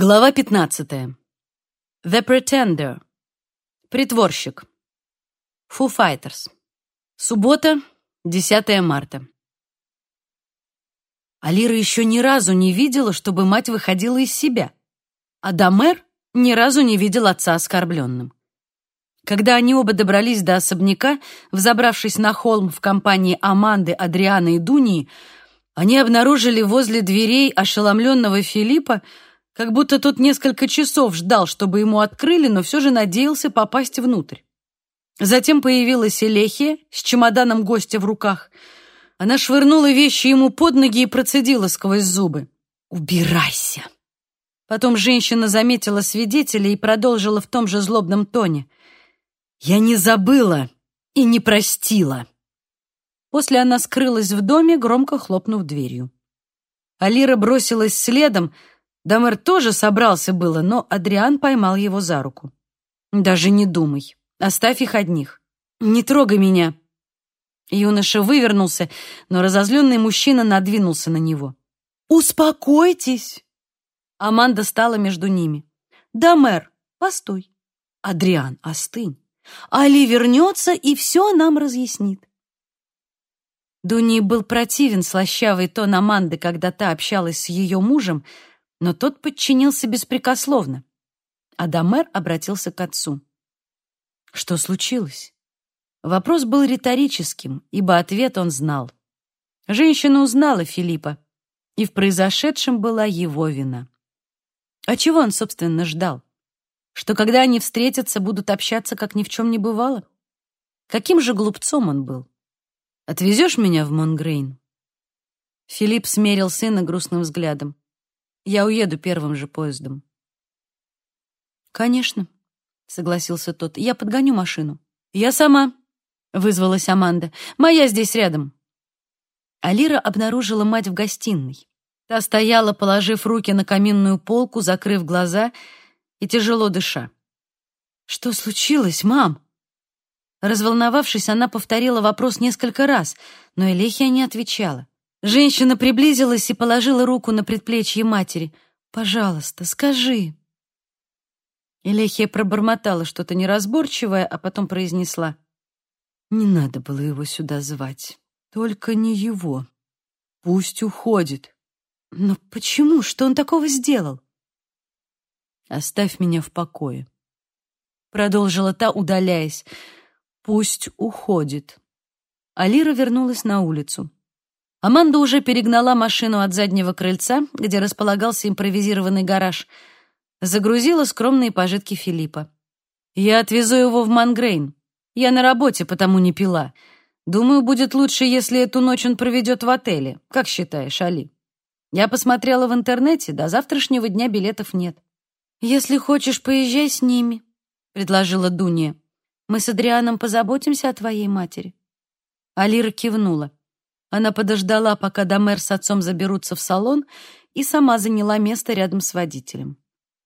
Глава 15. The Pretender. Притворщик. Foo Fighters. Суббота, 10 марта. Алира еще ни разу не видела, чтобы мать выходила из себя, а Дамер ни разу не видел отца оскорбленным. Когда они оба добрались до особняка, взобравшись на холм в компании Аманды, Адрианы и Дунии, они обнаружили возле дверей ошеломленного Филиппа, как будто тот несколько часов ждал, чтобы ему открыли, но все же надеялся попасть внутрь. Затем появилась Элехия с чемоданом гостя в руках. Она швырнула вещи ему под ноги и процедила сквозь зубы. «Убирайся!» Потом женщина заметила свидетеля и продолжила в том же злобном тоне. «Я не забыла и не простила!» После она скрылась в доме, громко хлопнув дверью. Алира бросилась следом, Дамер тоже собрался было, но Адриан поймал его за руку. «Даже не думай. Оставь их одних. Не трогай меня». Юноша вывернулся, но разозленный мужчина надвинулся на него. «Успокойтесь!» Аманда стала между ними. «Дамер, постой!» «Адриан, остынь! Али вернется и все нам разъяснит!» Дуни был противен слащавый тон Аманды, когда та общалась с ее мужем, но тот подчинился беспрекословно. Адамер обратился к отцу. Что случилось? Вопрос был риторическим, ибо ответ он знал. Женщина узнала Филиппа, и в произошедшем была его вина. А чего он, собственно, ждал? Что когда они встретятся, будут общаться, как ни в чем не бывало? Каким же глупцом он был? «Отвезешь меня в Монгрейн?» Филипп смерил сына грустным взглядом. Я уеду первым же поездом. Конечно, согласился тот. Я подгоню машину. Я сама, вызвалась Аманда. Моя здесь рядом. Алира обнаружила мать в гостиной. Та стояла, положив руки на каминную полку, закрыв глаза и тяжело дыша. «Что случилось, мам?» Разволновавшись, она повторила вопрос несколько раз, но Элехия не отвечала. Женщина приблизилась и положила руку на предплечье матери. «Пожалуйста, скажи». Элехия пробормотала что-то неразборчивое, а потом произнесла. «Не надо было его сюда звать. Только не его. Пусть уходит». «Но почему? Что он такого сделал?» «Оставь меня в покое», — продолжила та, удаляясь. «Пусть уходит». Алира вернулась на улицу. Аманда уже перегнала машину от заднего крыльца, где располагался импровизированный гараж, загрузила скромные пожитки Филиппа. «Я отвезу его в Мангрейн. Я на работе, потому не пила. Думаю, будет лучше, если эту ночь он проведет в отеле. Как считаешь, Али?» Я посмотрела в интернете, до завтрашнего дня билетов нет. «Если хочешь, поезжай с ними», — предложила Дуния. «Мы с Адрианом позаботимся о твоей матери». Алира кивнула. Она подождала, пока Домер с отцом заберутся в салон, и сама заняла место рядом с водителем.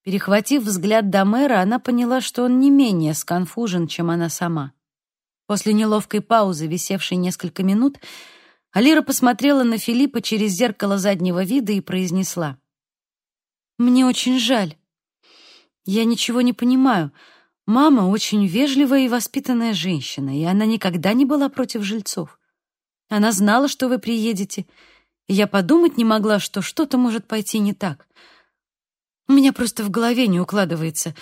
Перехватив взгляд Домера, она поняла, что он не менее сконфужен, чем она сама. После неловкой паузы, висевшей несколько минут, Алира посмотрела на Филиппа через зеркало заднего вида и произнесла. «Мне очень жаль. Я ничего не понимаю. Мама очень вежливая и воспитанная женщина, и она никогда не была против жильцов. Она знала, что вы приедете, я подумать не могла, что что-то может пойти не так. У меня просто в голове не укладывается.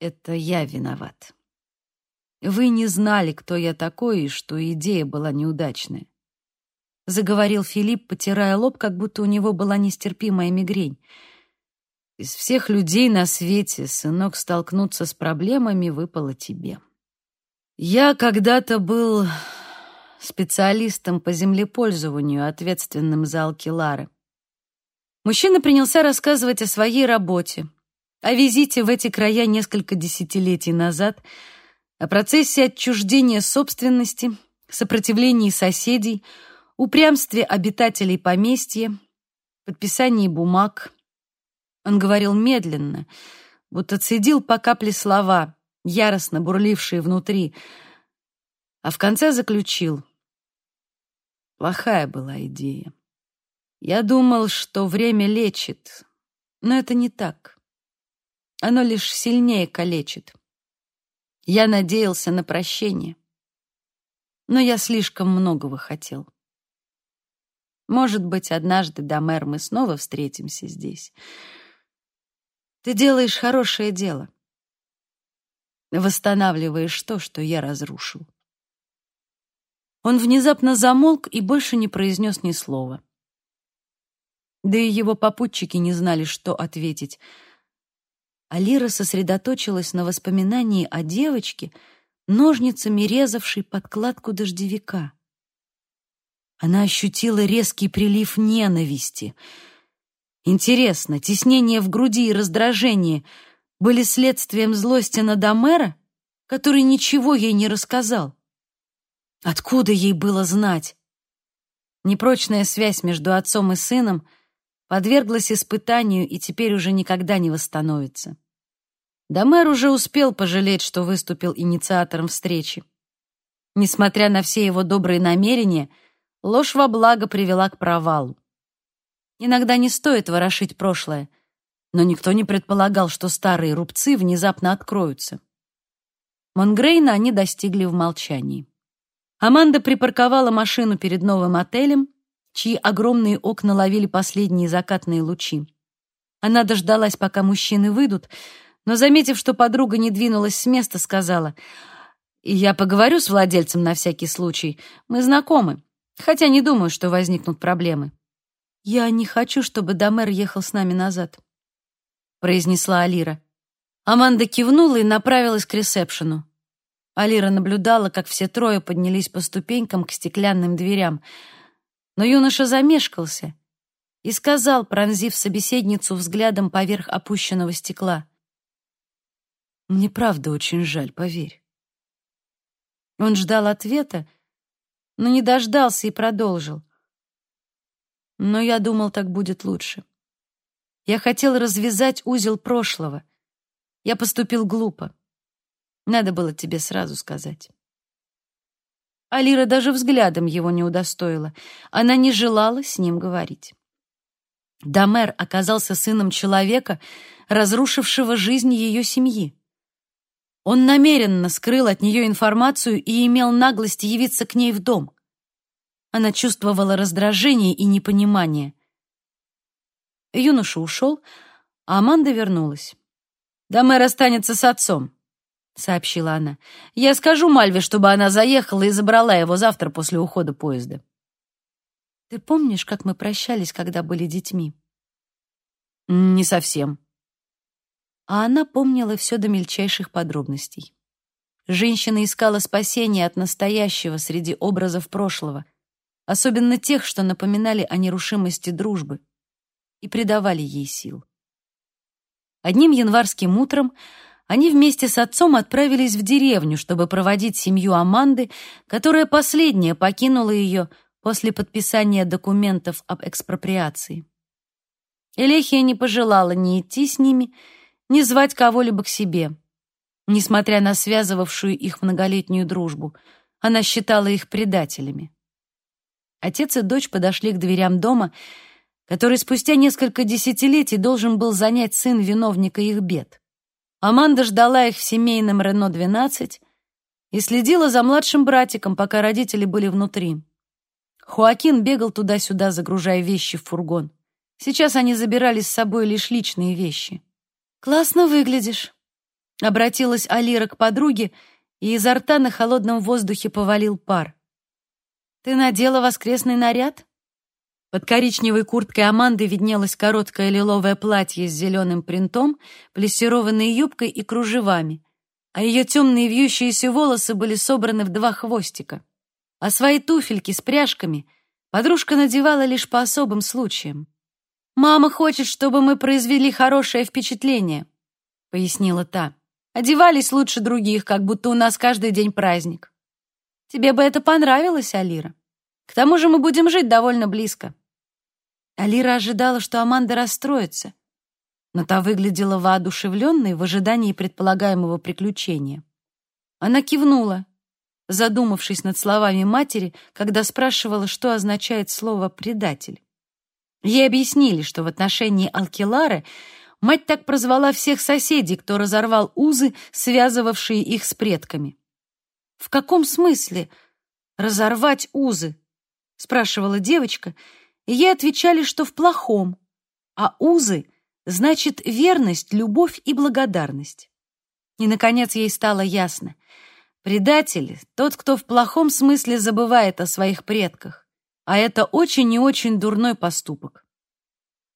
Это я виноват. Вы не знали, кто я такой, и что идея была неудачная. Заговорил Филипп, потирая лоб, как будто у него была нестерпимая мигрень. Из всех людей на свете, сынок, столкнуться с проблемами выпало тебе. Я когда-то был специалистом по землепользованию, ответственным за Алкилары. Мужчина принялся рассказывать о своей работе, о визите в эти края несколько десятилетий назад, о процессе отчуждения собственности, сопротивлении соседей, упрямстве обитателей поместья, подписании бумаг. Он говорил медленно, будто цедил по капле слова, яростно бурлившие внутри, а в конце заключил. Плохая была идея. Я думал, что время лечит, Но это не так. Оно лишь сильнее калечит. Я надеялся на прощение. Но я слишком многого хотел. Может быть, однажды, Домер, мы снова встретимся здесь. Ты делаешь хорошее дело. Восстанавливаешь то, что я разрушил. Он внезапно замолк и больше не произнес ни слова. Да и его попутчики не знали, что ответить. Алира сосредоточилась на воспоминании о девочке, ножницами резавшей подкладку дождевика. Она ощутила резкий прилив ненависти. Интересно, теснение в груди и раздражение были следствием злости на Домера, который ничего ей не рассказал? Откуда ей было знать? Непрочная связь между отцом и сыном подверглась испытанию и теперь уже никогда не восстановится. Домер уже успел пожалеть, что выступил инициатором встречи. Несмотря на все его добрые намерения, ложь во благо привела к провалу. Иногда не стоит ворошить прошлое, но никто не предполагал, что старые рубцы внезапно откроются. Монгрейна они достигли в молчании. Аманда припарковала машину перед новым отелем, чьи огромные окна ловили последние закатные лучи. Она дождалась, пока мужчины выйдут, но, заметив, что подруга не двинулась с места, сказала, «Я поговорю с владельцем на всякий случай. Мы знакомы, хотя не думаю, что возникнут проблемы». «Я не хочу, чтобы Домер ехал с нами назад», — произнесла Алира. Аманда кивнула и направилась к ресепшену. Алира наблюдала, как все трое поднялись по ступенькам к стеклянным дверям. Но юноша замешкался и сказал, пронзив собеседницу взглядом поверх опущенного стекла. «Мне правда очень жаль, поверь». Он ждал ответа, но не дождался и продолжил. Но я думал, так будет лучше. Я хотел развязать узел прошлого. Я поступил глупо. Надо было тебе сразу сказать. Алира даже взглядом его не удостоила. Она не желала с ним говорить. Дамер оказался сыном человека, разрушившего жизнь ее семьи. Он намеренно скрыл от нее информацию и имел наглость явиться к ней в дом. Она чувствовала раздражение и непонимание. Юноша ушел, а Аманда вернулась. Дамер останется с отцом сообщила она. «Я скажу Мальве, чтобы она заехала и забрала его завтра после ухода поезда». «Ты помнишь, как мы прощались, когда были детьми?» «Не совсем». А она помнила все до мельчайших подробностей. Женщина искала спасения от настоящего среди образов прошлого, особенно тех, что напоминали о нерушимости дружбы, и придавали ей сил. Одним январским утром они вместе с отцом отправились в деревню, чтобы проводить семью Аманды, которая последняя покинула ее после подписания документов об экспроприации. Элехия не пожелала ни идти с ними, ни звать кого-либо к себе. Несмотря на связывавшую их многолетнюю дружбу, она считала их предателями. Отец и дочь подошли к дверям дома, который спустя несколько десятилетий должен был занять сын виновника их бед. Аманда ждала их в семейном Рено-12 и следила за младшим братиком, пока родители были внутри. Хуакин бегал туда-сюда, загружая вещи в фургон. Сейчас они забирали с собой лишь личные вещи. «Классно выглядишь», — обратилась Алира к подруге, и изо рта на холодном воздухе повалил пар. «Ты надела воскресный наряд?» Под коричневой курткой Аманды виднелось короткое лиловое платье с зеленым принтом, плессированной юбкой и кружевами, а ее темные вьющиеся волосы были собраны в два хвостика. А свои туфельки с пряжками подружка надевала лишь по особым случаям. «Мама хочет, чтобы мы произвели хорошее впечатление», — пояснила та. «Одевались лучше других, как будто у нас каждый день праздник. Тебе бы это понравилось, Алира? К тому же мы будем жить довольно близко». Алира ожидала, что Аманда расстроится, но та выглядела воодушевленной в ожидании предполагаемого приключения. Она кивнула, задумавшись над словами матери, когда спрашивала, что означает слово «предатель». Ей объяснили, что в отношении Алкилары мать так прозвала всех соседей, кто разорвал узы, связывавшие их с предками. «В каком смысле разорвать узы?» — спрашивала девочка, и ей отвечали, что в плохом, а узы — значит верность, любовь и благодарность. И, наконец, ей стало ясно. Предатель — тот, кто в плохом смысле забывает о своих предках, а это очень и очень дурной поступок.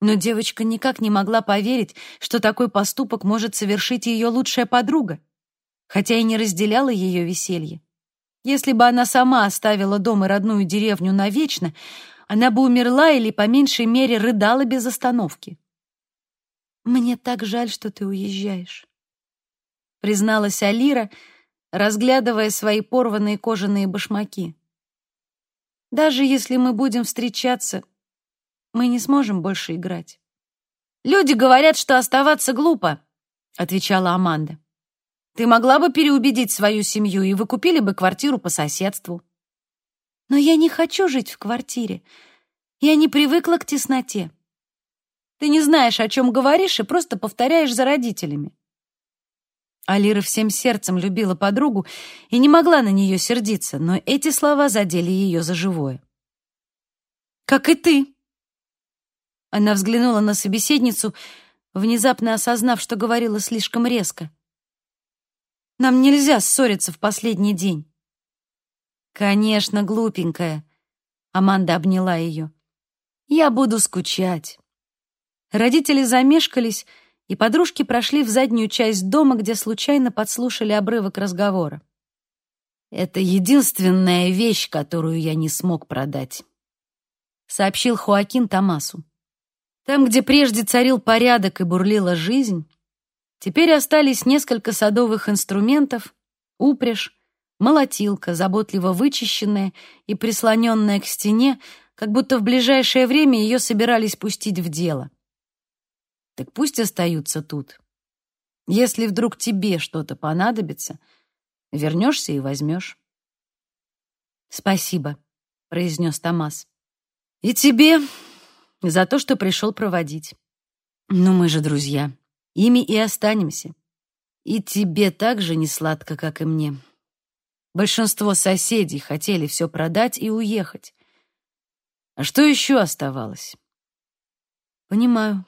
Но девочка никак не могла поверить, что такой поступок может совершить ее лучшая подруга, хотя и не разделяла ее веселье. Если бы она сама оставила дом и родную деревню навечно, она бы умерла или, по меньшей мере, рыдала без остановки. «Мне так жаль, что ты уезжаешь», — призналась Алира, разглядывая свои порванные кожаные башмаки. «Даже если мы будем встречаться, мы не сможем больше играть». «Люди говорят, что оставаться глупо», — отвечала Аманда. «Ты могла бы переубедить свою семью, и вы купили бы квартиру по соседству». «Но я не хочу жить в квартире. Я не привыкла к тесноте. Ты не знаешь, о чем говоришь, и просто повторяешь за родителями». Алира всем сердцем любила подругу и не могла на нее сердиться, но эти слова задели ее за живое. «Как и ты», она взглянула на собеседницу, внезапно осознав, что говорила слишком резко. «Нам нельзя ссориться в последний день». «Конечно, глупенькая», — Аманда обняла ее. «Я буду скучать». Родители замешкались, и подружки прошли в заднюю часть дома, где случайно подслушали обрывок разговора. «Это единственная вещь, которую я не смог продать», — сообщил Хуакин Томасу. Там, где прежде царил порядок и бурлила жизнь, теперь остались несколько садовых инструментов, упряжь, молотилка, заботливо вычищенная и прислоненная к стене, как будто в ближайшее время ее собирались пустить в дело. Так пусть остаются тут. Если вдруг тебе что-то понадобится, вернешься и возьмешь. «Спасибо», — произнес Томас. «И тебе за то, что пришел проводить. Но мы же друзья. Ими и останемся. И тебе так же не сладко, как и мне. Большинство соседей хотели все продать и уехать. А что еще оставалось? Понимаю.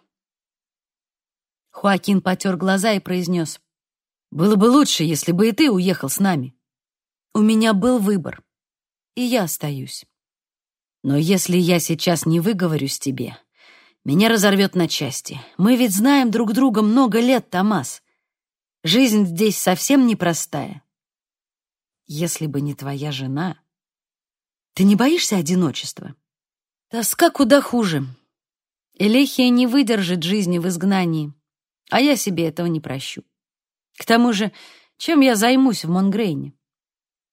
Хуакин потер глаза и произнес. Было бы лучше, если бы и ты уехал с нами. У меня был выбор, и я остаюсь. Но если я сейчас не выговорюсь тебе, меня разорвет на части. Мы ведь знаем друг друга много лет, Томас. Жизнь здесь совсем непростая. Если бы не твоя жена... Ты не боишься одиночества? Тоска куда хуже. Элехия не выдержит жизни в изгнании, а я себе этого не прощу. К тому же, чем я займусь в Монгрейне?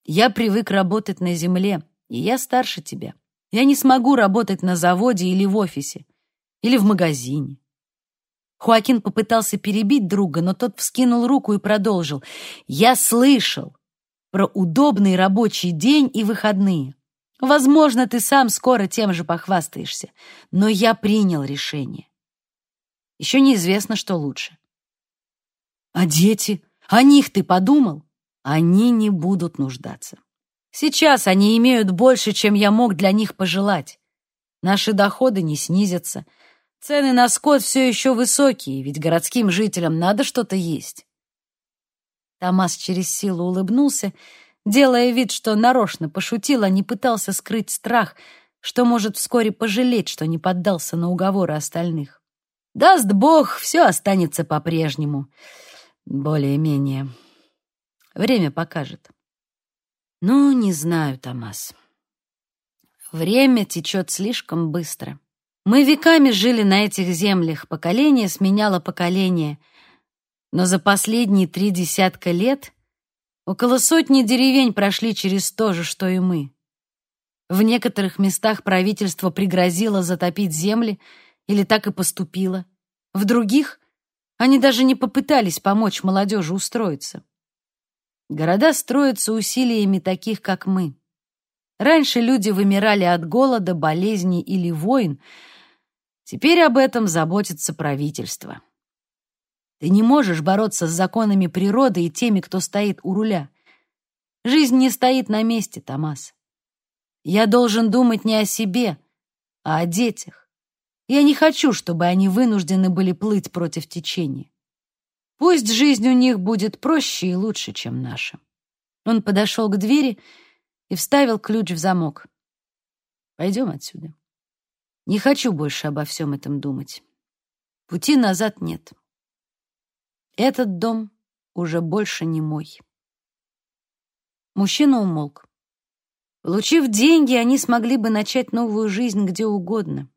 Я привык работать на земле, и я старше тебя. Я не смогу работать на заводе или в офисе, или в магазине. Хуакин попытался перебить друга, но тот вскинул руку и продолжил. «Я слышал про удобный рабочий день и выходные. Возможно, ты сам скоро тем же похвастаешься, но я принял решение. Еще неизвестно, что лучше. А дети? О них ты подумал? Они не будут нуждаться. Сейчас они имеют больше, чем я мог для них пожелать. Наши доходы не снизятся. Цены на скот все еще высокие, ведь городским жителям надо что-то есть. Томас через силу улыбнулся, делая вид, что нарочно пошутил, а не пытался скрыть страх, что может вскоре пожалеть, что не поддался на уговоры остальных. Даст Бог, все останется по-прежнему. Более-менее. Время покажет. Ну, не знаю, Томас. Время течет слишком быстро. Мы веками жили на этих землях, поколение сменяло поколение. Но за последние три десятка лет около сотни деревень прошли через то же, что и мы. В некоторых местах правительство пригрозило затопить земли или так и поступило. В других они даже не попытались помочь молодежи устроиться. Города строятся усилиями таких, как мы. Раньше люди вымирали от голода, болезней или войн. Теперь об этом заботится правительство. Ты не можешь бороться с законами природы и теми, кто стоит у руля. Жизнь не стоит на месте, Томас. Я должен думать не о себе, а о детях. Я не хочу, чтобы они вынуждены были плыть против течения. Пусть жизнь у них будет проще и лучше, чем наша. Он подошел к двери и вставил ключ в замок. Пойдем отсюда. Не хочу больше обо всем этом думать. Пути назад нет. Этот дом уже больше не мой. Мужчина умолк. Получив деньги, они смогли бы начать новую жизнь где угодно.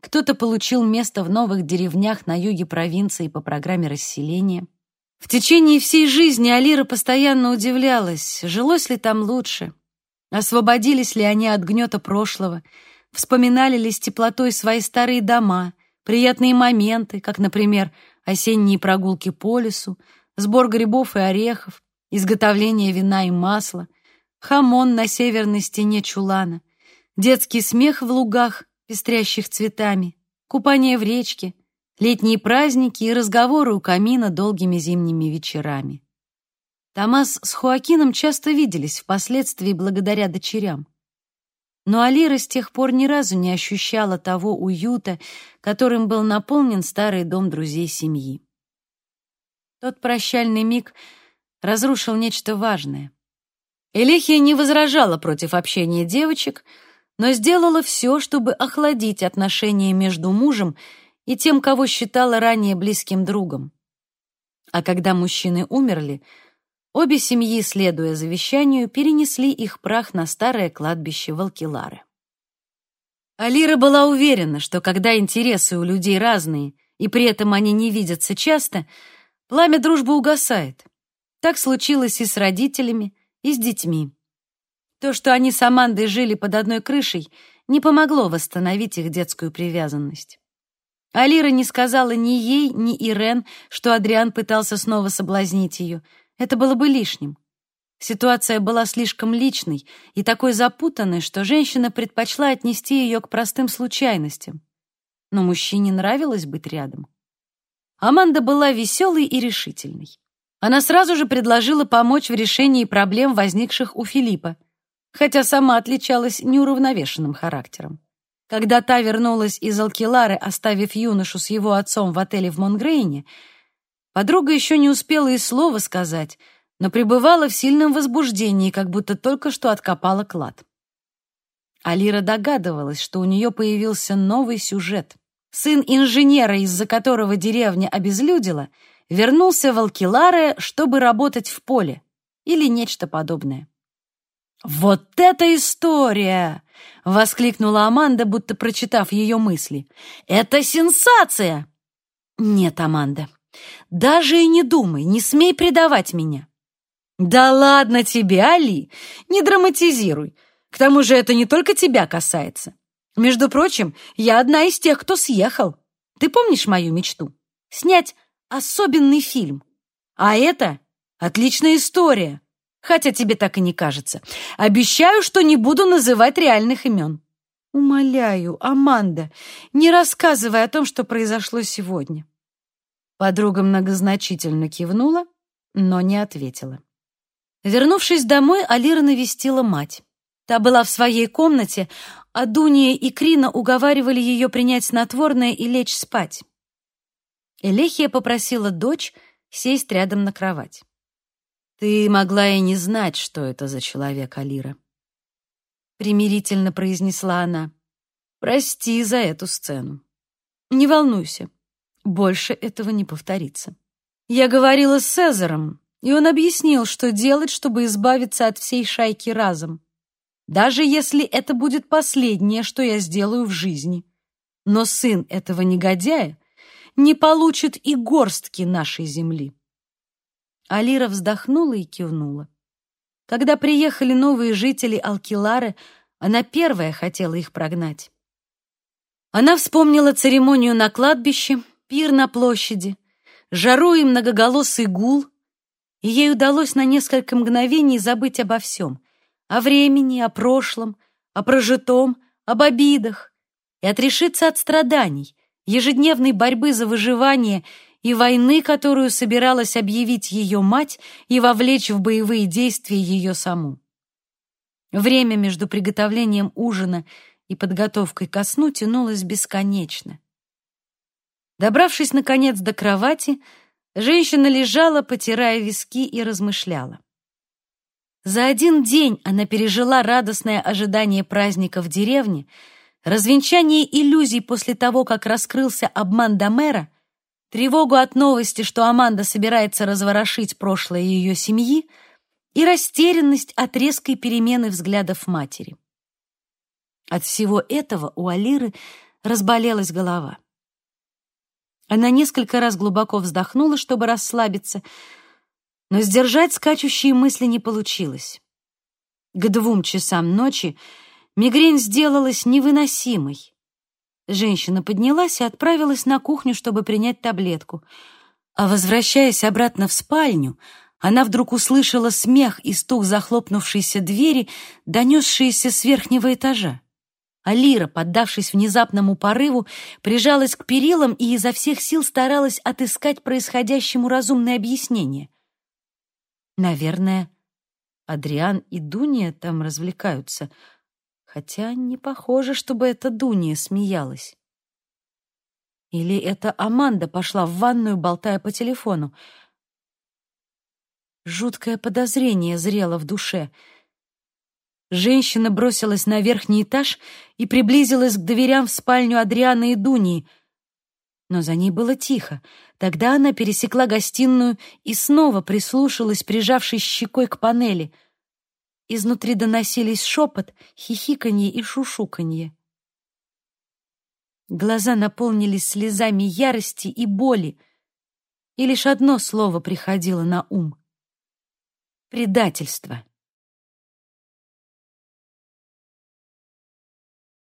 Кто-то получил место в новых деревнях на юге провинции по программе расселения. В течение всей жизни Алира постоянно удивлялась, жилось ли там лучше, освободились ли они от гнета прошлого, вспоминали ли с теплотой свои старые дома, приятные моменты, как, например, осенние прогулки по лесу, сбор грибов и орехов, изготовление вина и масла — хамон на северной стене чулана, детский смех в лугах, пестрящих цветами, купание в речке, летние праздники и разговоры у камина долгими зимними вечерами. Томас с Хуакином часто виделись впоследствии благодаря дочерям. Но Алира с тех пор ни разу не ощущала того уюта, которым был наполнен старый дом друзей семьи. Тот прощальный миг разрушил нечто важное. Элихия не возражала против общения девочек, но сделала все, чтобы охладить отношения между мужем и тем, кого считала ранее близким другом. А когда мужчины умерли, обе семьи, следуя завещанию, перенесли их прах на старое кладбище Валкилары. Алира была уверена, что когда интересы у людей разные, и при этом они не видятся часто, пламя дружбы угасает. Так случилось и с родителями, и с детьми. То, что они с Амандой жили под одной крышей, не помогло восстановить их детскую привязанность. Алира не сказала ни ей, ни Ирен, что Адриан пытался снова соблазнить ее. Это было бы лишним. Ситуация была слишком личной и такой запутанной, что женщина предпочла отнести ее к простым случайностям. Но мужчине нравилось быть рядом. Аманда была веселой и решительной. Она сразу же предложила помочь в решении проблем, возникших у Филиппа, хотя сама отличалась неуравновешенным характером. Когда та вернулась из Алкилары, оставив юношу с его отцом в отеле в Монгрейне, подруга еще не успела и слова сказать, но пребывала в сильном возбуждении, как будто только что откопала клад. Алира догадывалась, что у нее появился новый сюжет. Сын инженера, из-за которого деревня обезлюдила — вернулся в Алкиларе, чтобы работать в поле или нечто подобное. «Вот это история!» — воскликнула Аманда, будто прочитав ее мысли. «Это сенсация!» «Нет, Аманда, даже и не думай, не смей предавать меня». «Да ладно тебе, Али, не драматизируй. К тому же это не только тебя касается. Между прочим, я одна из тех, кто съехал. Ты помнишь мою мечту? Снять особенный фильм. А это отличная история. Хотя тебе так и не кажется. Обещаю, что не буду называть реальных имен. Умоляю, Аманда, не рассказывай о том, что произошло сегодня. Подруга многозначительно кивнула, но не ответила. Вернувшись домой, Алира навестила мать. Та была в своей комнате, а Дуния и Крина уговаривали ее принять снотворное и лечь спать. Элехия попросила дочь сесть рядом на кровать. «Ты могла и не знать, что это за человек, Алира», — примирительно произнесла она. «Прости за эту сцену. Не волнуйся, больше этого не повторится. Я говорила с Цезаром, и он объяснил, что делать, чтобы избавиться от всей шайки разом. Даже если это будет последнее, что я сделаю в жизни. Но сын этого негодяя не получит и горстки нашей земли. Алира вздохнула и кивнула. Когда приехали новые жители Алкилары, она первая хотела их прогнать. Она вспомнила церемонию на кладбище, пир на площади, жару и многоголосый гул, и ей удалось на несколько мгновений забыть обо всем — о времени, о прошлом, о прожитом, об обидах, и отрешиться от страданий, ежедневной борьбы за выживание и войны, которую собиралась объявить ее мать и вовлечь в боевые действия ее саму. Время между приготовлением ужина и подготовкой ко сну тянулось бесконечно. Добравшись, наконец, до кровати, женщина лежала, потирая виски и размышляла. За один день она пережила радостное ожидание праздника в деревне, развенчание иллюзий после того, как раскрылся обман Домера, тревогу от новости, что Аманда собирается разворошить прошлое ее семьи, и растерянность от резкой перемены взглядов матери. От всего этого у Алиры разболелась голова. Она несколько раз глубоко вздохнула, чтобы расслабиться, но сдержать скачущие мысли не получилось. К двум часам ночи мигрень сделалась невыносимой. Женщина поднялась и отправилась на кухню, чтобы принять таблетку. А возвращаясь обратно в спальню, она вдруг услышала смех и стук захлопнувшейся двери, донесшиеся с верхнего этажа. Алира, поддавшись внезапному порыву, прижалась к перилам и изо всех сил старалась отыскать происходящему разумное объяснение. Наверное, Адриан и Дуния там развлекаются, хотя не похоже, чтобы это Дуния смеялась. Или это Аманда пошла в ванную, болтая по телефону. Жуткое подозрение зрело в душе. Женщина бросилась на верхний этаж и приблизилась к дверям в спальню Адриана и Дунии — но за ней было тихо. Тогда она пересекла гостиную и снова прислушалась, прижавшись щекой к панели. Изнутри доносились шепот, хихиканье и шушуканье. Глаза наполнились слезами ярости и боли, и лишь одно слово приходило на ум — предательство.